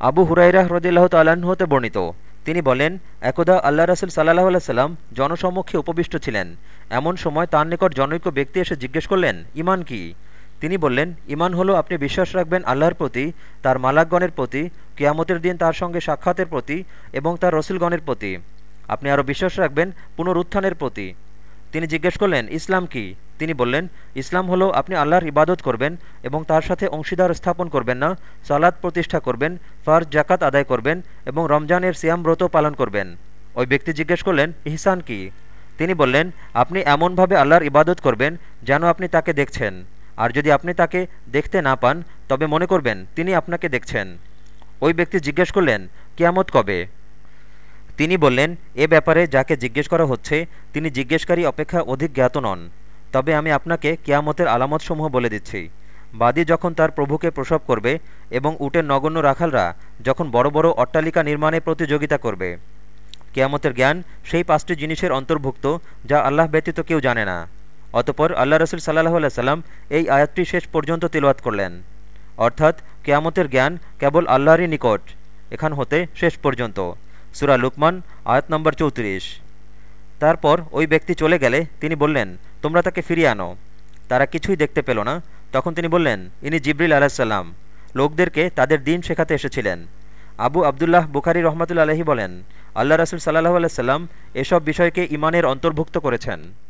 আবু হুরাইরা হ্রদিল্লাহ হতে বর্ণিত। তিনি বলেন, একদা আল্লাহ রসুল সাল্লাহ সাল্লাম জনসম্মুখে উপবিষ্ট ছিলেন। এমন সময় তার নিকট জনৈক ব্যক্তি এসে জিজ্ঞেস করলেন, ইমান কি? তিনি বললেন, ইমান হলো আপনি বিশ্বাস রাখবেন আল্লাহর প্রতি, তার মালাকগণের প্রতি, কিয়ামতের দিন তার সঙ্গে সাক্ষাতের প্রতি এবং তার রসুলগণের প্রতি। আপনি আরও বিশ্বাস রাখবেন পুনরুত্থানের প্রতি। তিনি জিজ্ঞেস করলেন, ইসলাম কি? তিনি বললেন, ইসলাম হলো আপনি আল্লাহর ইবাদত করবেন এবং তার সাথে অংশীদার স্থাপন করবেন না সালাদ প্রতিষ্ঠা করবেন, ফার্জ জাকাত আদায় করবেন এবং রমজানের সিয়াম ব্রত পালন করবেন। ওই ব্যক্তি জিজ্ঞেস করলেন, ইহসান কি? তিনি বললেন, আপনি এমনভাবে আল্লাহর ইবাদত করবেন যেন আপনি তাকে দেখছেন। আর যদি আপনি তাকে দেখতে না পান, তবে মনে করবেন তিনি আপনাকে দেখছেন। ওই ব্যক্তি জিজ্ঞেস করলেন, কিয়ামত কবে? তিনি বললেন, এ ব্যাপারে যাকে জিজ্ঞেস করা হচ্ছে, তিনি জিজ্ঞেসকারী অপেক্ষা অধিক জ্ঞাত নন। তবে আমি আপনাকে কিয়ামতের আলামতসমূহ বলে দিচ্ছি। বাদী যখন তার প্রভুকে প্রসব করবে এবং উটের নগণ্য রাখালরা যখন বড় বড় অট্টালিকা নির্মাণে প্রতিযোগিতা করবে, কেয়ামতের জ্ঞান সেই পাঁচটি জিনিসের অন্তর্ভুক্ত যা আল্লাহ ব্যতীত কেউ জানে না। অতপর আল্লাহ রসুল সাল্লাহ সাল্লাম এই আয়াতটি শেষ পর্যন্ত তিলওয়াত করলেন। অর্থাৎ কেয়ামতের জ্ঞান কেবল আল্লাহরই নিকট, এখান হতে শেষ পর্যন্ত। সুরা লুকমান, আয়াত নম্বর চৌত্রিশ। তারপর ওই ব্যক্তি চলে গেলে তিনি বললেন তোমরা তাকে ফিরিয়ে আনো। তারা কিছুই দেখতে পেল না। তখন তিনি বললেন, ইনি জিবরিল আলাহিসাল্লাম লোকদেরকে তাদের দিন শেখাতে এসেছিলেন। আবু আবদুল্লাহ বুখারি রহমতুল্লা আলহি বলেন, আল্লাহ রাসুল সাল্লাহ আলাইসাল্লাম এসব বিষয়কে ইমানের অন্তর্ভুক্ত করেছেন।